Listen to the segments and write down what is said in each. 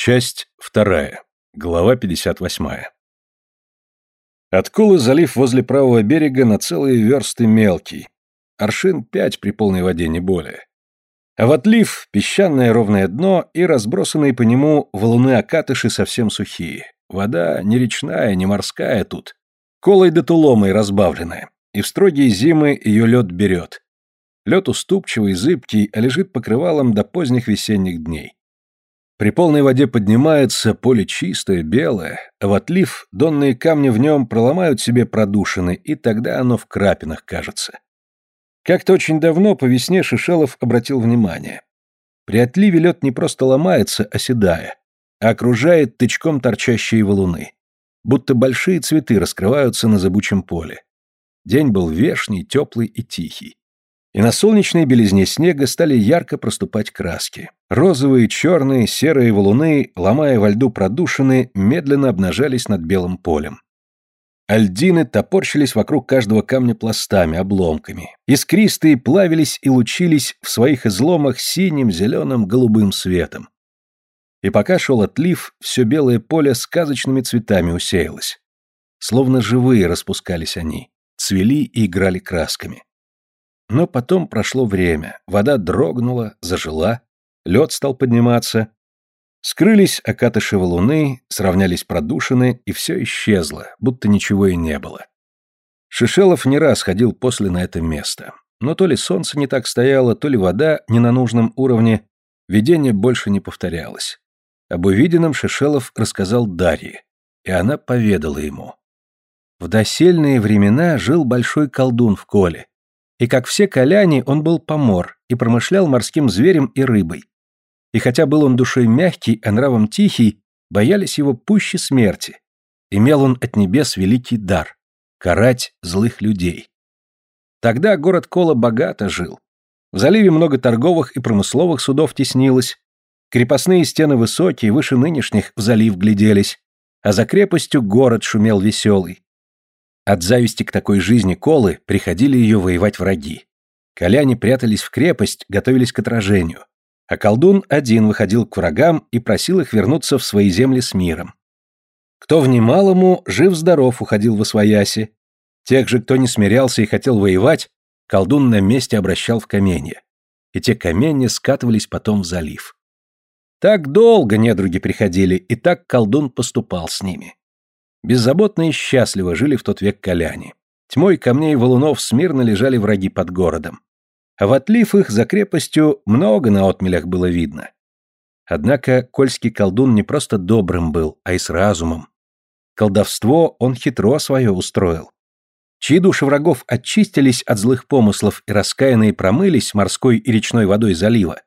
Часть вторая. Глава 58. Откулы залив возле правого берега на целые версты мелкий. Аршин пять при полной воде, не более. А в отлив песчаное ровное дно и разбросанные по нему валуны-окатыши совсем сухие. Вода не речная, не морская тут. Колой да туломой разбавленная. И в строгие зимы ее лед берет. Лед уступчивый, зыбкий, а лежит покрывалом до поздних весенних дней. При полной воде поднимается, поле чистое, белое, а в отлив донные камни в нем проломают себе продушины, и тогда оно в крапинах кажется. Как-то очень давно по весне Шишелов обратил внимание. При отливе лед не просто ломается, оседая, а окружает тычком торчащие валуны. Будто большие цветы раскрываются на зыбучем поле. День был вешний, теплый и тихий. И на солнечной белизне снега стали ярко проступать краски. Розовые, черные, серые валуны, ломая во льду продушины, медленно обнажались над белым полем. Альдины топорщились вокруг каждого камня пластами, обломками. Искристые плавились и лучились в своих изломах синим, зеленым, голубым светом. И пока шел отлив, все белое поле сказочными цветами усеялось. Словно живые распускались они, цвели и играли красками. Но потом прошло время, вода дрогнула, зажила, лед стал подниматься, Скрылись окатыши луны, сравнялись продушины, и все исчезло, будто ничего и не было. Шишелов не раз ходил после на это место. Но то ли солнце не так стояло, то ли вода не на нужном уровне, видение больше не повторялось. Об увиденном Шишелов рассказал Дарье, и она поведала ему. В досельные времена жил большой колдун в коле, и, как все коляне, он был помор и промышлял морским зверем и рыбой, и хотя был он душой мягкий, а нравом тихий, боялись его пуще смерти. Имел он от небес великий дар — карать злых людей. Тогда город Кола богато жил. В заливе много торговых и промысловых судов теснилось, крепостные стены высокие, выше нынешних, в залив гляделись, а за крепостью город шумел веселый. От зависти к такой жизни Колы приходили ее воевать враги. Коляне прятались в крепость, готовились к отражению а колдун один выходил к врагам и просил их вернуться в свои земли с миром. Кто внимал ему, жив-здоров уходил во свояси. Тех же, кто не смирялся и хотел воевать, колдун на месте обращал в каменья. И те каменья скатывались потом в залив. Так долго недруги приходили, и так колдун поступал с ними. Беззаботно и счастливо жили в тот век коляне. Тьмой камней и валунов смирно лежали враги под городом а в отлив их за крепостью много на отмелях было видно. Однако кольский колдун не просто добрым был, а и с разумом. Колдовство он хитро свое устроил. Чьи души врагов очистились от злых помыслов и раскаянные промылись морской и речной водой залива,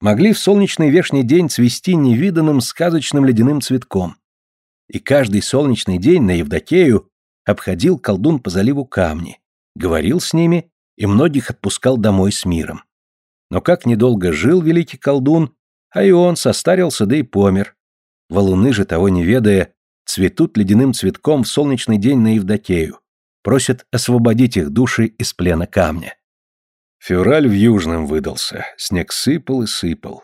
могли в солнечный вешний день цвести невиданным сказочным ледяным цветком. И каждый солнечный день на Евдокею обходил колдун по заливу камни, говорил с ними и многих отпускал домой с миром. Но как недолго жил великий колдун, а и он состарился да и помер. Валуны же, того не ведая, цветут ледяным цветком в солнечный день на Евдокею, просят освободить их души из плена камня. Февраль в Южном выдался, снег сыпал и сыпал.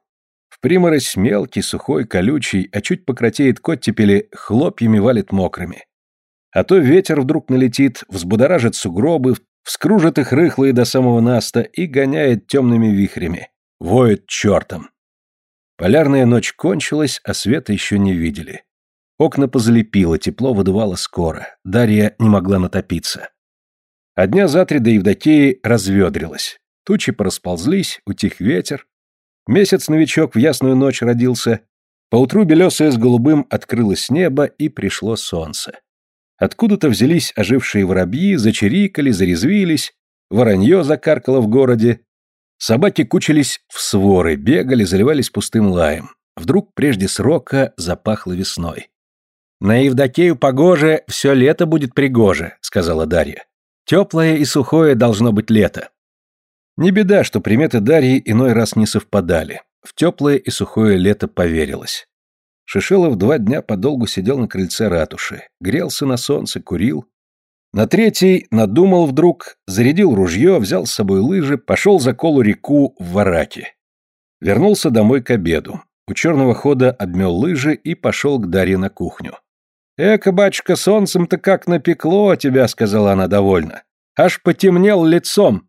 Приморозь мелкий, сухой, колючий, а чуть пократеет коттепели, хлопьями валит мокрыми. А то ветер вдруг налетит, взбудоражит сугробы, вскружит их рыхлые до самого наста и гоняет темными вихрями, воет чертом. Полярная ночь кончилась, а света еще не видели. Окна позалепило, тепло выдувало скоро, Дарья не могла натопиться. А дня за три до Евдокии разведрилась. Тучи порасползлись, утих ветер. Месяц-новичок в ясную ночь родился. Поутру белесое с голубым открылось небо, и пришло солнце. Откуда-то взялись ожившие воробьи, зачирикали, зарезвились, воронье закаркало в городе. Собаки кучились в своры, бегали, заливались пустым лаем. Вдруг прежде срока запахло весной. «На Евдокею погоже, все лето будет пригоже», — сказала Дарья. «Теплое и сухое должно быть лето». Не беда, что приметы Дарьи иной раз не совпадали. В теплое и сухое лето поверилось. Шишелов два дня подолгу сидел на крыльце ратуши, грелся на солнце, курил. На третий надумал вдруг, зарядил ружье, взял с собой лыжи, пошел за колу реку в Вараке. Вернулся домой к обеду. У черного хода обмел лыжи и пошел к Дарье на кухню. «Эка, батюшка, солнцем-то как напекло тебя», — сказала она довольно. «Аж потемнел лицом».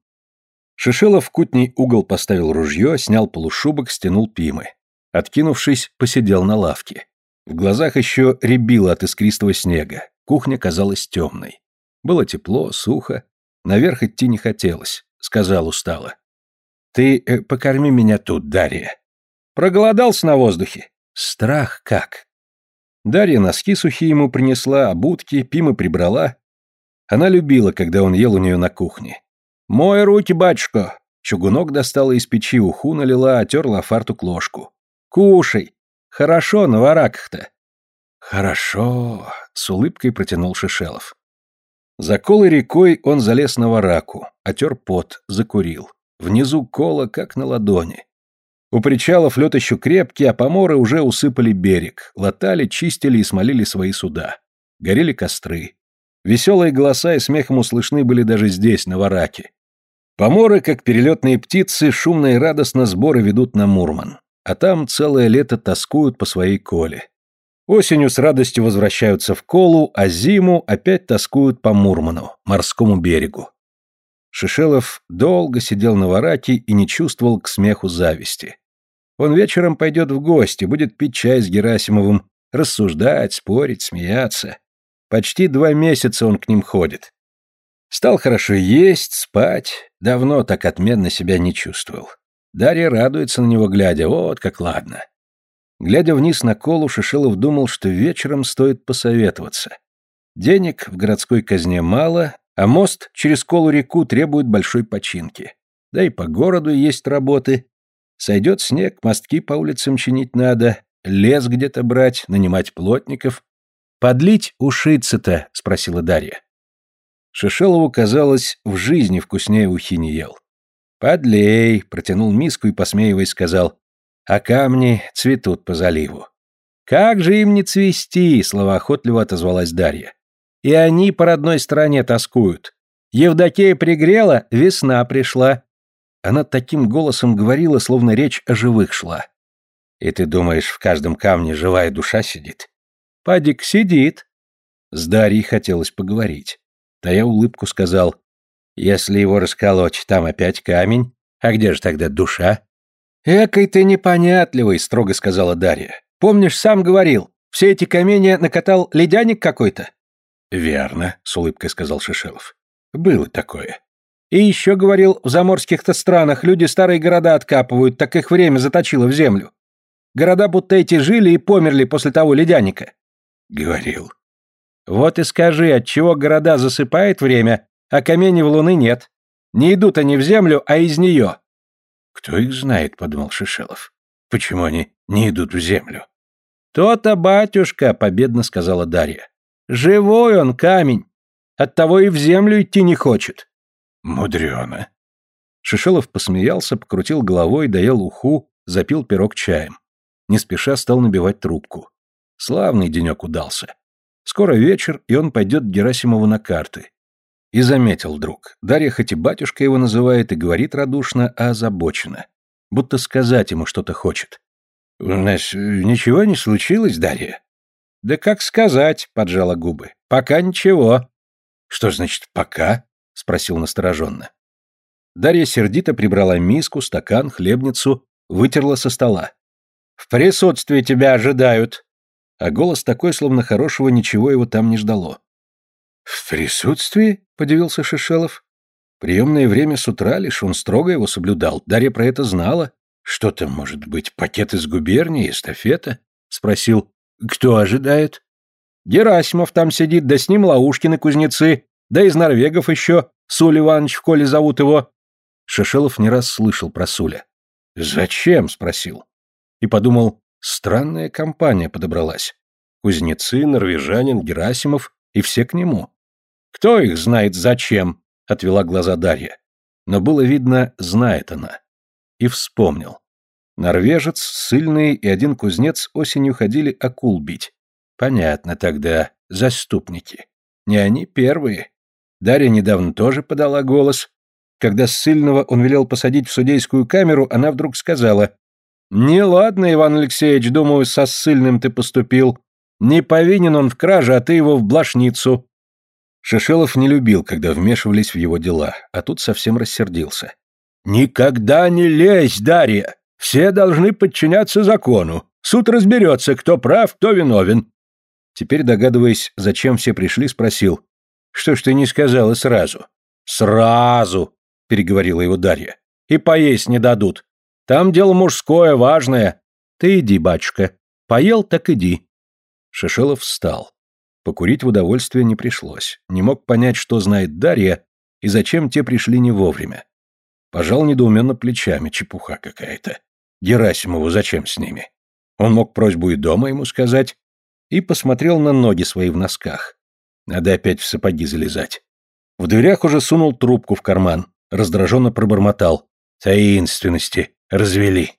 Шишелов в кутний угол поставил ружье, снял полушубок, стянул пимы. Откинувшись, посидел на лавке. В глазах еще рябило от искристого снега. Кухня казалась темной. Было тепло, сухо. Наверх идти не хотелось. Сказал устало. «Ты э, покорми меня тут, Дарья». Проголодался на воздухе. Страх как. Дарья носки сухие ему принесла, обутки, Пима прибрала. Она любила, когда он ел у нее на кухне. «Мой руки, батюшка!» Чугунок достала из печи, уху налила, отерла фартук ложку. «Кушай! Хорошо на вараках-то!» «Хорошо!» — с улыбкой протянул Шишелов. За колой рекой он залез на вараку, отер пот, закурил. Внизу кола, как на ладони. У причалов лед еще крепкий, а поморы уже усыпали берег, латали, чистили и смолили свои суда. Горели костры. Веселые голоса и смех ему слышны были даже здесь, на Вараке. Поморы, как перелетные птицы, шумно и радостно сборы ведут на Мурман. А там целое лето тоскуют по своей коле. Осенью с радостью возвращаются в колу, а зиму опять тоскуют по Мурману, морскому берегу. Шишелов долго сидел на вараке и не чувствовал к смеху зависти. Он вечером пойдет в гости, будет пить чай с Герасимовым, рассуждать, спорить, смеяться. Почти два месяца он к ним ходит. Стал хорошо есть, спать, давно так отменно себя не чувствовал. Дарья радуется на него, глядя, вот как ладно. Глядя вниз на колу, Шишелов думал, что вечером стоит посоветоваться. Денег в городской казне мало, а мост через колу-реку требует большой починки. Да и по городу есть работы, Сойдет снег, мостки по улицам чинить надо, лес где-то брать, нанимать плотников. «Подлить ушиться-то?» — спросила Дарья. Шишелову казалось, в жизни вкуснее ухи не ел. «Подлей», — протянул миску и, посмеиваясь, сказал, «а камни цветут по заливу». «Как же им не цвести?» — словоохотливо отозвалась Дарья. «И они по родной стороне тоскуют. Евдокея пригрела, весна пришла. Она таким голосом говорила, словно речь о живых шла. «И ты думаешь, в каждом камне живая душа сидит?» «Падик сидит». С Дарьей хотелось поговорить. Да я улыбку сказал. «Если его расколоть, там опять камень. А где же тогда душа?» «Экой ты непонятливый», — строго сказала Дарья. «Помнишь, сам говорил, все эти камни накатал ледяник какой-то?» «Верно», — с улыбкой сказал Шишелов. «Было такое. И еще говорил, в заморских-то странах люди старые города откапывают, так их время заточило в землю. Города будто эти жили и померли после того ледяника. Говорил. Вот и скажи, от чего города засыпает время, а каменьев луны нет. Не идут они в землю, а из нее. Кто их знает, подумал Шишелов. Почему они не идут в землю? То-то, батюшка, победно сказала Дарья. Живой он камень. Оттого и в землю идти не хочет. Мудрено. Шишелов посмеялся, покрутил головой, доел уху, запил пирог чаем. Не спеша стал набивать трубку. Славный денек удался. Скоро вечер, и он пойдет к Герасимову на карты. И заметил вдруг. Дарья хоть и батюшка его называет и говорит радушно, а озабоченно. Будто сказать ему что-то хочет. «У нас ничего не случилось, Дарья?» «Да как сказать», — поджала губы. «Пока ничего». «Что значит «пока»?» — спросил настороженно. Дарья сердито прибрала миску, стакан, хлебницу, вытерла со стола. «В присутствии тебя ожидают!» А голос такой, словно хорошего ничего его там не ждало. «В присутствии?» — подивился Шишелов. Приемное время с утра лишь он строго его соблюдал. Дарья про это знала. «Что там может быть? Пакет из губернии, эстафета?» — спросил. «Кто ожидает?» «Герасимов там сидит, да с ним Лаушкины кузнецы. Да из норвегов еще, Суль Иванович в коле зовут его. Шишелов не раз слышал про Суля. «Зачем?» — спросил. И подумал, странная компания подобралась. Кузнецы, норвежанин, Герасимов и все к нему. «Кто их знает зачем?» — отвела глаза Дарья. Но было видно, знает она. И вспомнил. Норвежец, сильный и один кузнец осенью ходили акул бить. Понятно тогда, заступники. Не они первые. Дарья недавно тоже подала голос. Когда ссыльного он велел посадить в судейскую камеру, она вдруг сказала Неладно, Иван Алексеевич, думаю, со ссыльным ты поступил. Не повинен он в краже, а ты его в блошницу. Шишелов не любил, когда вмешивались в его дела, а тут совсем рассердился. «Никогда не лезь, Дарья! Все должны подчиняться закону. Суд разберется, кто прав, кто виновен». Теперь, догадываясь, зачем все пришли, спросил. «Что ж ты не сказала сразу?» «Сразу!» — переговорила его Дарья. «И поесть не дадут. Там дело мужское, важное. Ты иди, батюшка. Поел, так иди». Шишелов встал. Покурить в удовольствие не пришлось. Не мог понять, что знает Дарья и зачем те пришли не вовремя. Пожал недоуменно плечами, чепуха какая-то. Герасимову зачем с ними? Он мог просьбу и дома ему сказать, и посмотрел на ноги свои в носках. Надо опять в сапоги залезать. В дверях уже сунул трубку в карман, раздраженно пробормотал. Таинственности развели.